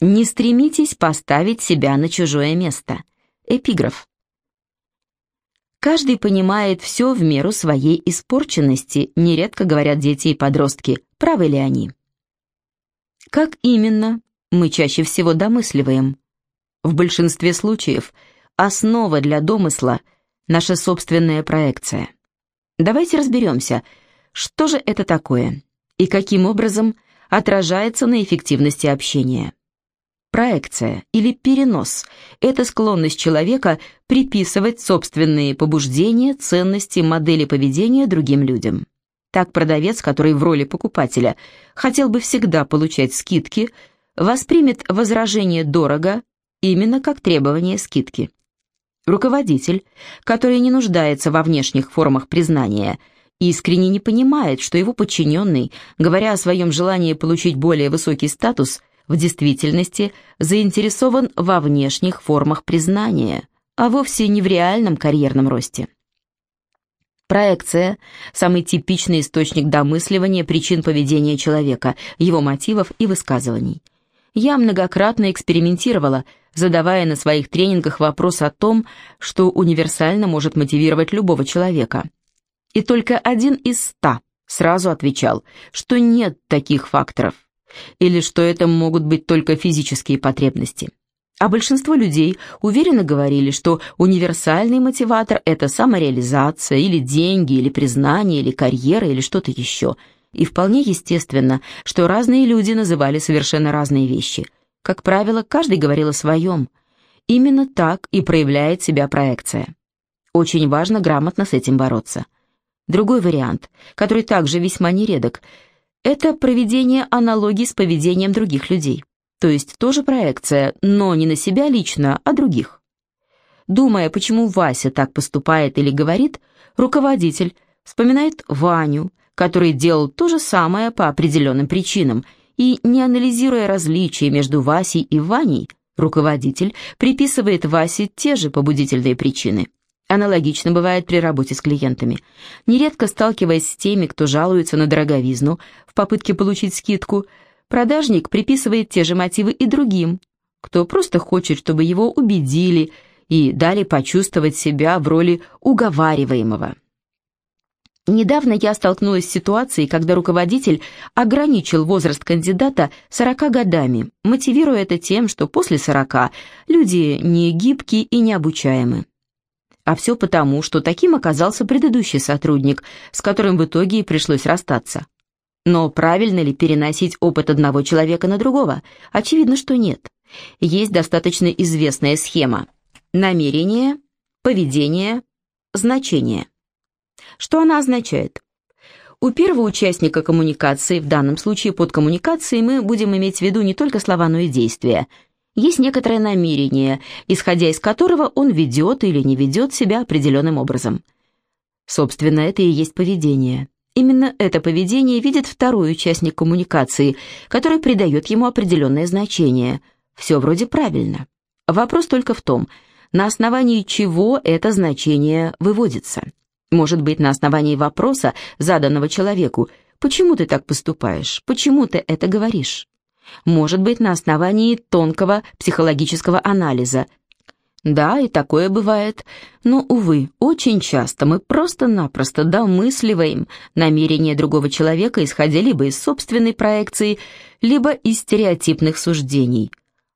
Не стремитесь поставить себя на чужое место. Эпиграф. Каждый понимает все в меру своей испорченности, нередко говорят дети и подростки, правы ли они. Как именно, мы чаще всего домысливаем. В большинстве случаев основа для домысла – наша собственная проекция. Давайте разберемся, что же это такое и каким образом отражается на эффективности общения. Проекция или перенос – это склонность человека приписывать собственные побуждения, ценности, модели поведения другим людям. Так продавец, который в роли покупателя хотел бы всегда получать скидки, воспримет возражение «дорого» именно как требование скидки. Руководитель, который не нуждается во внешних формах признания, искренне не понимает, что его подчиненный, говоря о своем желании получить более высокий статус, в действительности заинтересован во внешних формах признания, а вовсе не в реальном карьерном росте. Проекция – самый типичный источник домысливания причин поведения человека, его мотивов и высказываний. Я многократно экспериментировала, задавая на своих тренингах вопрос о том, что универсально может мотивировать любого человека. И только один из ста сразу отвечал, что нет таких факторов, или что это могут быть только физические потребности. А большинство людей уверенно говорили, что универсальный мотиватор – это самореализация, или деньги, или признание, или карьера, или что-то еще. И вполне естественно, что разные люди называли совершенно разные вещи. Как правило, каждый говорил о своем. Именно так и проявляет себя проекция. Очень важно грамотно с этим бороться. Другой вариант, который также весьма нередок – это проведение аналогий с поведением других людей то есть тоже проекция, но не на себя лично, а других. Думая, почему Вася так поступает или говорит, руководитель вспоминает Ваню, который делал то же самое по определенным причинам, и, не анализируя различия между Васей и Ваней, руководитель приписывает Васе те же побудительные причины. Аналогично бывает при работе с клиентами. Нередко сталкиваясь с теми, кто жалуется на дороговизну в попытке получить скидку, Продажник приписывает те же мотивы и другим, кто просто хочет, чтобы его убедили и дали почувствовать себя в роли уговариваемого. Недавно я столкнулась с ситуацией, когда руководитель ограничил возраст кандидата 40 годами, мотивируя это тем, что после 40 люди не гибкие и необучаемы. А все потому, что таким оказался предыдущий сотрудник, с которым в итоге и пришлось расстаться. Но правильно ли переносить опыт одного человека на другого? Очевидно, что нет. Есть достаточно известная схема. Намерение, поведение, значение. Что она означает? У первого участника коммуникации, в данном случае под коммуникацией, мы будем иметь в виду не только слова, но и действия. Есть некоторое намерение, исходя из которого он ведет или не ведет себя определенным образом. Собственно, это и есть поведение. Именно это поведение видит второй участник коммуникации, который придает ему определенное значение. Все вроде правильно. Вопрос только в том, на основании чего это значение выводится. Может быть, на основании вопроса, заданного человеку, «Почему ты так поступаешь? Почему ты это говоришь?» Может быть, на основании тонкого психологического анализа, да, и такое бывает. Но, увы, очень часто мы просто-напросто домысливаем намерения другого человека, исходя либо из собственной проекции, либо из стереотипных суждений.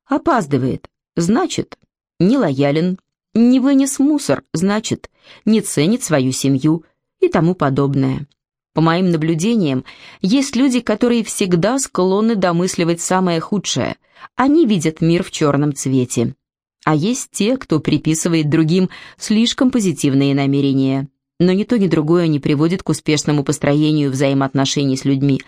Опаздывает, значит, не лоялен, не вынес мусор, значит, не ценит свою семью и тому подобное. По моим наблюдениям, есть люди, которые всегда склонны домысливать самое худшее. Они видят мир в черном цвете. А есть те, кто приписывает другим слишком позитивные намерения. Но ни то, ни другое не приводит к успешному построению взаимоотношений с людьми.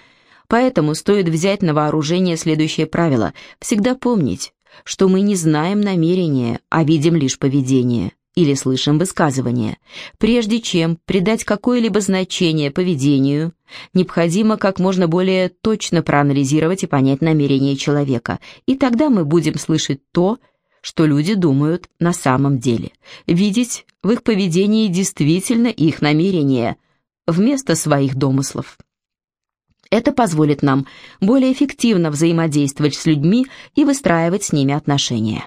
Поэтому стоит взять на вооружение следующее правило – всегда помнить, что мы не знаем намерения, а видим лишь поведение или слышим высказывание. Прежде чем придать какое-либо значение поведению, необходимо как можно более точно проанализировать и понять намерение человека, и тогда мы будем слышать то, что люди думают на самом деле, видеть в их поведении действительно их намерения, вместо своих домыслов. Это позволит нам более эффективно взаимодействовать с людьми и выстраивать с ними отношения.